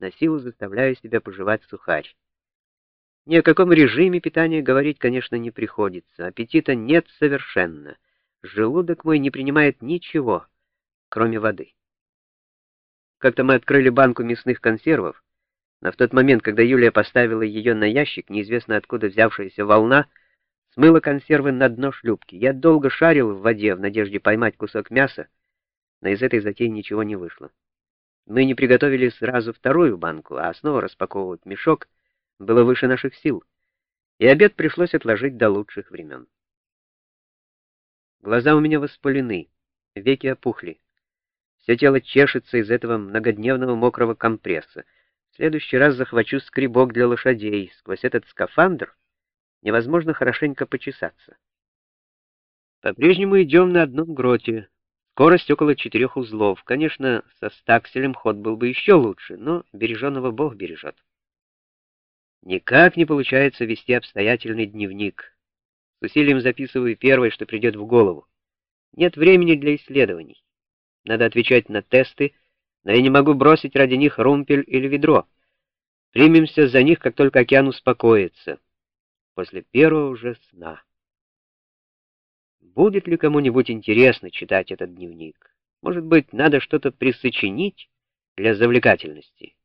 на силу заставляю себя пожевать сухарь. Ни о каком режиме питания говорить, конечно, не приходится. Аппетита нет совершенно. Желудок мой не принимает ничего, кроме воды. Как-то мы открыли банку мясных консервов, но в тот момент, когда Юлия поставила ее на ящик, неизвестно откуда взявшаяся волна смыла консервы на дно шлюпки. Я долго шарил в воде в надежде поймать кусок мяса, но из этой затеи ничего не вышло. Мы не приготовили сразу вторую банку, а снова распаковывать мешок было выше наших сил, и обед пришлось отложить до лучших времен. Глаза у меня воспалены, веки опухли. Все тело чешется из этого многодневного мокрого компресса. В следующий раз захвачу скребок для лошадей. Сквозь этот скафандр невозможно хорошенько почесаться. По-прежнему идем на одном гроте. Скорость около четырех узлов. Конечно, со стакселем ход был бы еще лучше, но береженного Бог бережет. Никак не получается вести обстоятельный дневник. С усилием записываю первое, что придет в голову. Нет времени для исследований. Надо отвечать на тесты, но я не могу бросить ради них румпель или ведро. Примемся за них, как только океан успокоится. После первого уже сна. Будет ли кому-нибудь интересно читать этот дневник? Может быть, надо что-то присочинить для завлекательности?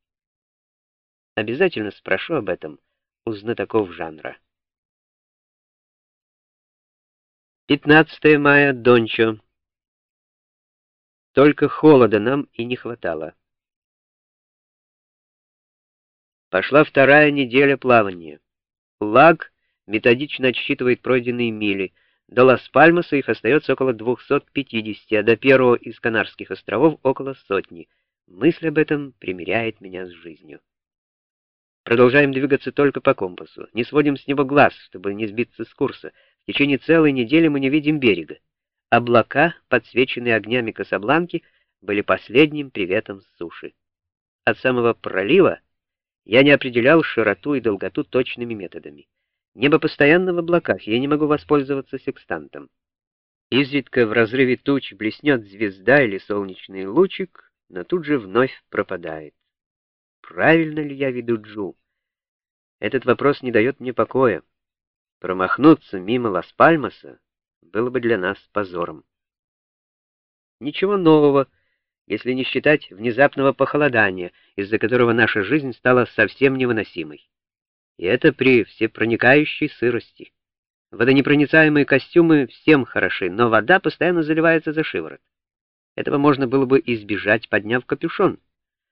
Обязательно спрошу об этом у знатоков жанра. 15 мая, Дончо. Только холода нам и не хватало. Пошла вторая неделя плавания. Лаг методично отсчитывает пройденные мили. До Лас-Пальмаса их остается около 250, а до первого из Канарских островов около сотни. Мысль об этом примиряет меня с жизнью. Продолжаем двигаться только по компасу. Не сводим с него глаз, чтобы не сбиться с курса. В течение целой недели мы не видим берега. Облака, подсвеченные огнями Касабланки, были последним приветом с суши. От самого пролива я не определял широту и долготу точными методами. Небо постоянно в облаках, я не могу воспользоваться секстантом. Изредка в разрыве туч блеснет звезда или солнечный лучик, но тут же вновь пропадает. Правильно ли я веду Джу? Этот вопрос не дает мне покоя. Промахнуться мимо Лас-Пальмаса было бы для нас позором. Ничего нового, если не считать внезапного похолодания, из-за которого наша жизнь стала совсем невыносимой. И это при всепроникающей сырости. Водонепроницаемые костюмы всем хороши, но вода постоянно заливается за шиворот. Этого можно было бы избежать, подняв капюшон.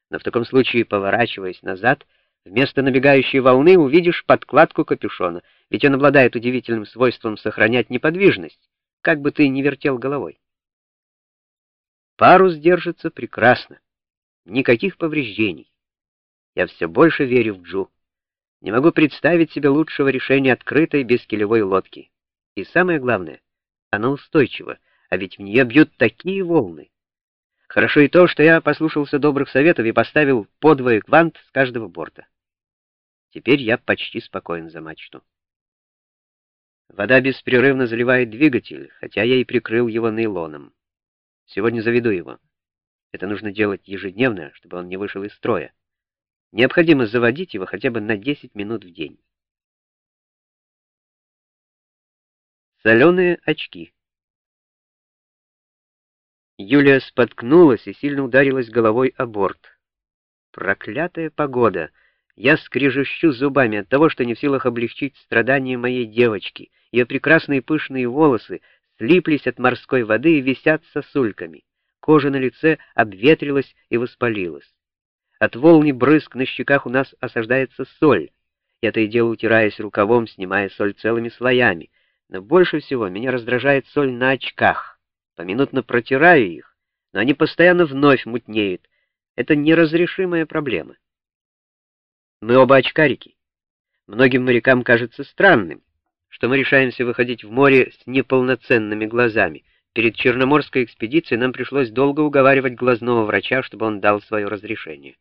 Но в таком случае, поворачиваясь назад, вместо набегающей волны увидишь подкладку капюшона, ведь он обладает удивительным свойством сохранять неподвижность, как бы ты ни вертел головой. Парус держится прекрасно. Никаких повреждений. Я все больше верю в Джу. Не могу представить себе лучшего решения открытой бескилевой лодки. И самое главное, она устойчива, а ведь в нее бьют такие волны. Хорошо и то, что я послушался добрых советов и поставил подвое квант с каждого борта. Теперь я почти спокоен за мачту. Вода беспрерывно заливает двигатель, хотя я и прикрыл его нейлоном. Сегодня заведу его. Это нужно делать ежедневно, чтобы он не вышел из строя. Необходимо заводить его хотя бы на 10 минут в день. Соленые очки. Юлия споткнулась и сильно ударилась головой о борт. Проклятая погода! Я скрежещу зубами от того, что не в силах облегчить страдания моей девочки. Ее прекрасные пышные волосы слиплись от морской воды и висят сосульками. Кожа на лице обветрилась и воспалилась. От волны брызг на щеках у нас осаждается соль. Я то и дело утираясь рукавом, снимая соль целыми слоями. Но больше всего меня раздражает соль на очках. Поминутно протираю их, но они постоянно вновь мутнеют. Это неразрешимая проблема. Мы оба очкарики. Многим морякам кажется странным, что мы решаемся выходить в море с неполноценными глазами. Перед Черноморской экспедицией нам пришлось долго уговаривать глазного врача, чтобы он дал свое разрешение.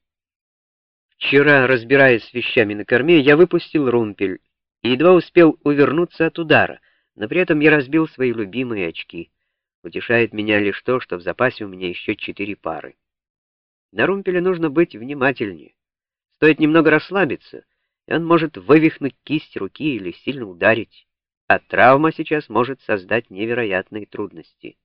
Вчера, разбираясь с вещами на корме, я выпустил румпель и едва успел увернуться от удара, но при этом я разбил свои любимые очки. Утешает меня лишь то, что в запасе у меня еще четыре пары. На румпеле нужно быть внимательнее. Стоит немного расслабиться, и он может вывихнуть кисть руки или сильно ударить, а травма сейчас может создать невероятные трудности.